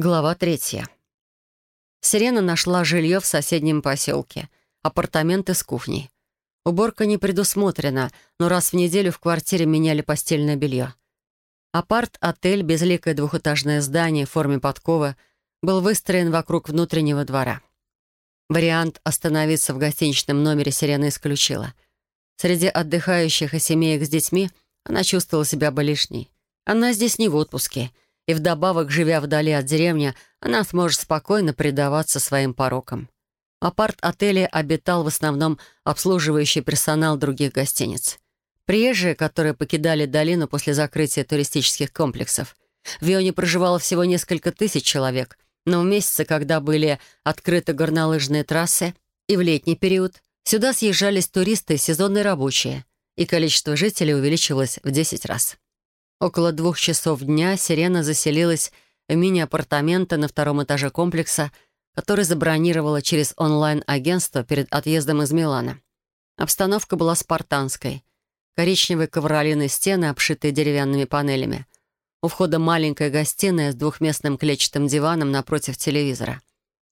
Глава третья. Сирена нашла жилье в соседнем поселке. Апартаменты с кухней. Уборка не предусмотрена, но раз в неделю в квартире меняли постельное белье. Апарт-отель, безликое двухэтажное здание в форме подковы, был выстроен вокруг внутреннего двора. Вариант остановиться в гостиничном номере Сирена исключила. Среди отдыхающих и семеек с детьми она чувствовала себя бы лишней. Она здесь не в отпуске — и вдобавок, живя вдали от деревни, она сможет спокойно предаваться своим порокам. В апарт-отеле обитал в основном обслуживающий персонал других гостиниц. Приезжие, которые покидали долину после закрытия туристических комплексов. В Ионе проживало всего несколько тысяч человек, но в месяцы, когда были открыты горнолыжные трассы, и в летний период, сюда съезжались туристы и сезонные рабочие, и количество жителей увеличилось в 10 раз. Около двух часов дня Сирена заселилась в мини-апартаменты на втором этаже комплекса, который забронировала через онлайн-агентство перед отъездом из Милана. Обстановка была спартанской. Коричневые ковролины стены, обшитые деревянными панелями. У входа маленькая гостиная с двухместным клетчатым диваном напротив телевизора.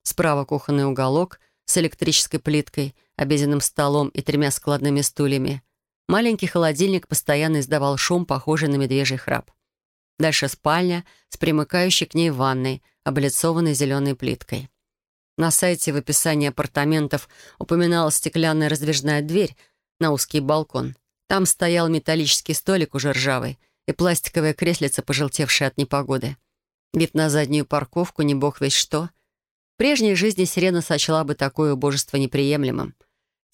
Справа кухонный уголок с электрической плиткой, обеденным столом и тремя складными стульями. Маленький холодильник постоянно издавал шум, похожий на медвежий храп. Дальше спальня с примыкающей к ней ванной, облицованной зеленой плиткой. На сайте в описании апартаментов упоминалась стеклянная раздвижная дверь на узкий балкон. Там стоял металлический столик уже ржавый и пластиковое креслице, пожелтевшее от непогоды. Вид на заднюю парковку, не бог весь что. В прежней жизни Сирена сочла бы такое убожество неприемлемым —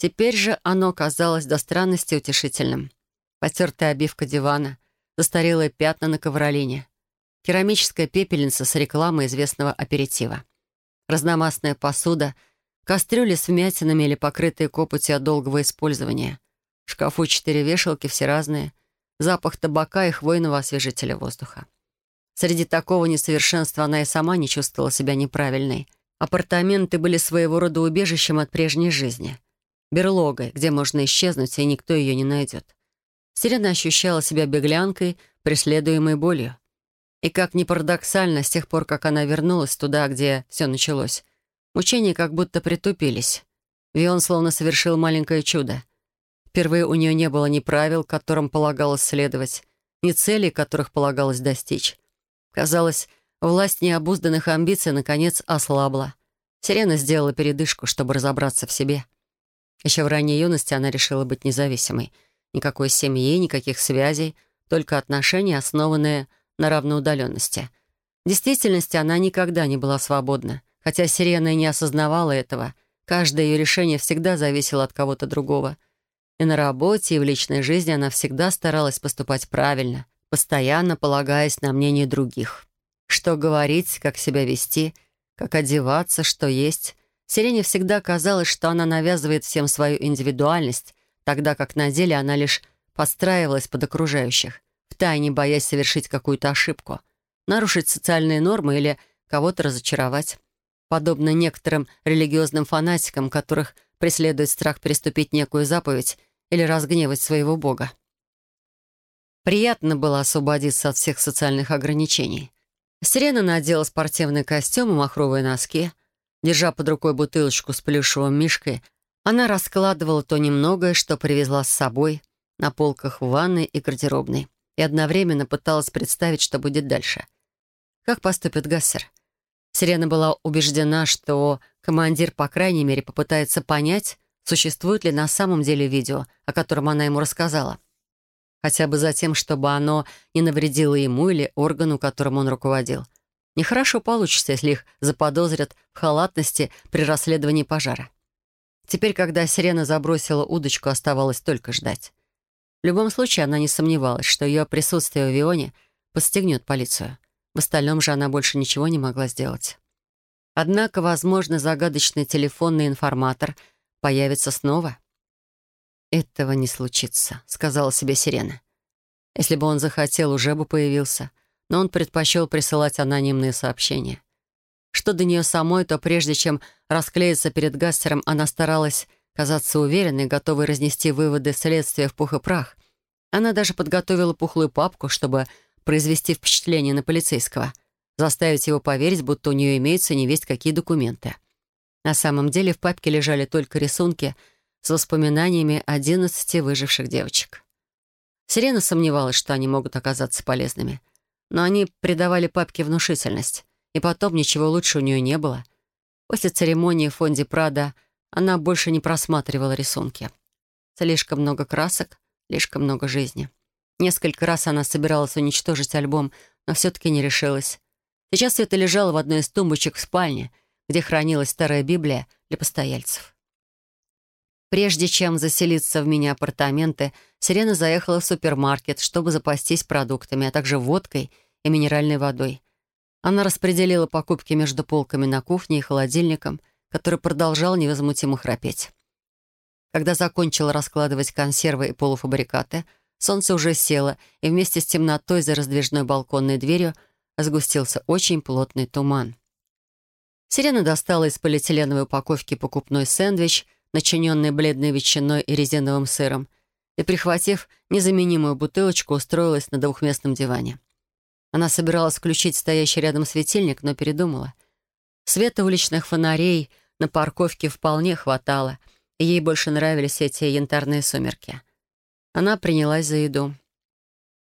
Теперь же оно казалось до странности утешительным. Потертая обивка дивана, застарелые пятна на ковролине, керамическая пепельница с рекламой известного аперитива, разномастная посуда, кастрюли с вмятинами или покрытые копотью от долгого использования, в шкафу четыре вешалки, все разные, запах табака и хвойного освежителя воздуха. Среди такого несовершенства она и сама не чувствовала себя неправильной. Апартаменты были своего рода убежищем от прежней жизни — берлогой, где можно исчезнуть, и никто ее не найдет. Сирена ощущала себя беглянкой, преследуемой болью. И как ни парадоксально, с тех пор, как она вернулась туда, где все началось, мучения как будто притупились. Вион словно совершил маленькое чудо. Впервые у нее не было ни правил, которым полагалось следовать, ни целей, которых полагалось достичь. Казалось, власть необузданных амбиций наконец ослабла. Сирена сделала передышку, чтобы разобраться в себе — еще в ранней юности она решила быть независимой. Никакой семьи, никаких связей, только отношения, основанные на равноудаленности. В действительности она никогда не была свободна. Хотя Сирена и не осознавала этого, каждое ее решение всегда зависело от кого-то другого. И на работе, и в личной жизни она всегда старалась поступать правильно, постоянно полагаясь на мнение других. Что говорить, как себя вести, как одеваться, что есть — Сирене всегда казалось, что она навязывает всем свою индивидуальность, тогда как на деле она лишь подстраивалась под окружающих, втайне боясь совершить какую-то ошибку, нарушить социальные нормы или кого-то разочаровать. Подобно некоторым религиозным фанатикам, которых преследует страх переступить некую заповедь или разгневать своего бога. Приятно было освободиться от всех социальных ограничений. Сирена надела спортивный костюм и махровые носки — Держа под рукой бутылочку с плюшевым мишкой, она раскладывала то немногое, что привезла с собой, на полках в ванной и гардеробной, и одновременно пыталась представить, что будет дальше. Как поступит Гассер? Сирена была убеждена, что командир, по крайней мере, попытается понять, существует ли на самом деле видео, о котором она ему рассказала. Хотя бы за тем, чтобы оно не навредило ему или органу, которым он руководил — Нехорошо получится, если их заподозрят в халатности при расследовании пожара. Теперь, когда сирена забросила удочку, оставалось только ждать. В любом случае, она не сомневалась, что ее присутствие в Вионе подстегнет полицию. В остальном же она больше ничего не могла сделать. Однако, возможно, загадочный телефонный информатор появится снова. «Этого не случится», — сказала себе Сирена. «Если бы он захотел, уже бы появился» но он предпочел присылать анонимные сообщения. Что до нее самой, то прежде чем расклеиться перед Гастером, она старалась казаться уверенной, готовой разнести выводы следствия в пух и прах. Она даже подготовила пухлую папку, чтобы произвести впечатление на полицейского. заставить его поверить, будто у нее имеются невесть какие документы. На самом деле в папке лежали только рисунки с воспоминаниями 11 выживших девочек. Сирена сомневалась, что они могут оказаться полезными. Но они придавали папке внушительность. И потом ничего лучше у нее не было. После церемонии в фонде Прада она больше не просматривала рисунки. Слишком много красок, слишком много жизни. Несколько раз она собиралась уничтожить альбом, но все-таки не решилась. Сейчас это лежало в одной из тумбочек в спальне, где хранилась старая Библия для постояльцев. Прежде чем заселиться в мини-апартаменты, Сирена заехала в супермаркет, чтобы запастись продуктами, а также водкой и минеральной водой. Она распределила покупки между полками на кухне и холодильником, который продолжал невозмутимо храпеть. Когда закончила раскладывать консервы и полуфабрикаты, солнце уже село, и вместе с темнотой за раздвижной балконной дверью сгустился очень плотный туман. Сирена достала из полиэтиленовой упаковки покупной сэндвич, начиненный бледной ветчиной и резиновым сыром, и, прихватив незаменимую бутылочку, устроилась на двухместном диване. Она собиралась включить стоящий рядом светильник, но передумала. Света уличных фонарей на парковке вполне хватало, и ей больше нравились эти янтарные сумерки. Она принялась за еду.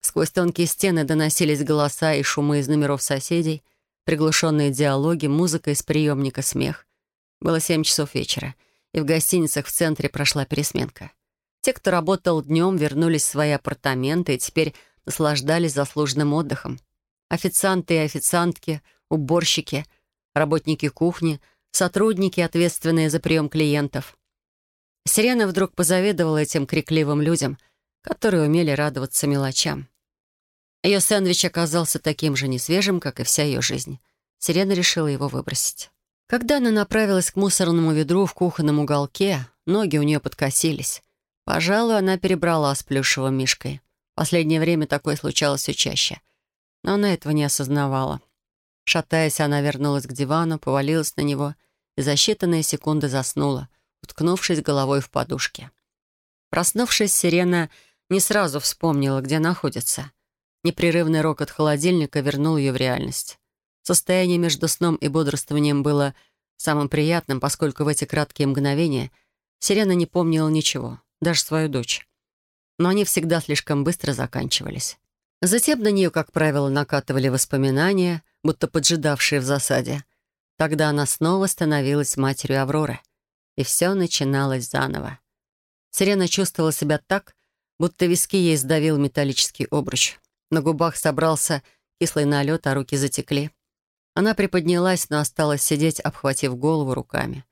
Сквозь тонкие стены доносились голоса и шумы из номеров соседей — приглушенные диалоги, музыка из приемника, смех. Было семь часов вечера, и в гостиницах в центре прошла пересменка. Те, кто работал днем, вернулись в свои апартаменты и теперь наслаждались заслуженным отдыхом. Официанты и официантки, уборщики, работники кухни, сотрудники, ответственные за прием клиентов. Сирена вдруг позавидовала этим крикливым людям, которые умели радоваться мелочам. Ее сэндвич оказался таким же несвежим, как и вся ее жизнь. Сирена решила его выбросить. Когда она направилась к мусорному ведру в кухонном уголке, ноги у нее подкосились. Пожалуй, она перебрала с плюшевым мишкой. Последнее время такое случалось все чаще. Но она этого не осознавала. Шатаясь, она вернулась к дивану, повалилась на него и за считанные секунды заснула, уткнувшись головой в подушке. Проснувшись, Сирена не сразу вспомнила, где находится. Непрерывный рокот холодильника вернул ее в реальность. Состояние между сном и бодрствованием было самым приятным, поскольку в эти краткие мгновения Сирена не помнила ничего, даже свою дочь. Но они всегда слишком быстро заканчивались. Затем на нее, как правило, накатывали воспоминания, будто поджидавшие в засаде. Тогда она снова становилась матерью Авроры. И все начиналось заново. Сирена чувствовала себя так, будто виски ей сдавил металлический обруч. На губах собрался кислый налет, а руки затекли. Она приподнялась, но осталась сидеть, обхватив голову руками.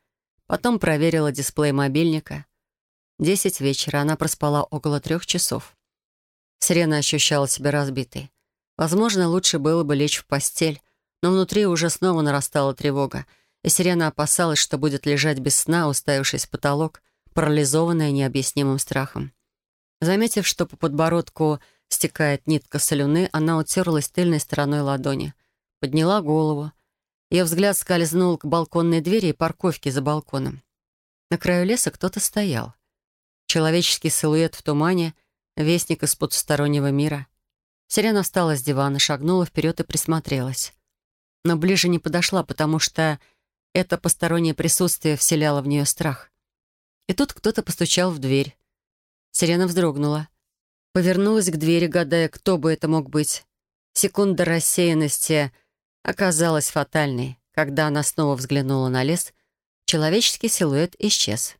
Потом проверила дисплей мобильника. Десять вечера, она проспала около трех часов. Сирена ощущала себя разбитой. Возможно, лучше было бы лечь в постель, но внутри уже снова нарастала тревога, и Сирена опасалась, что будет лежать без сна, уставившись в потолок, парализованная необъяснимым страхом. Заметив, что по подбородку стекает нитка солюны, она утерлась тыльной стороной ладони. Подняла голову. Ее взгляд скользнул к балконной двери и парковке за балконом. На краю леса кто-то стоял. Человеческий силуэт в тумане, вестник из потустороннего мира. Сирена встала с дивана, шагнула вперед и присмотрелась. Но ближе не подошла, потому что это постороннее присутствие вселяло в нее страх. И тут кто-то постучал в дверь. Сирена вздрогнула. Повернулась к двери, гадая, кто бы это мог быть. Секунда рассеянности оказалась фатальной. Когда она снова взглянула на лес, человеческий силуэт исчез.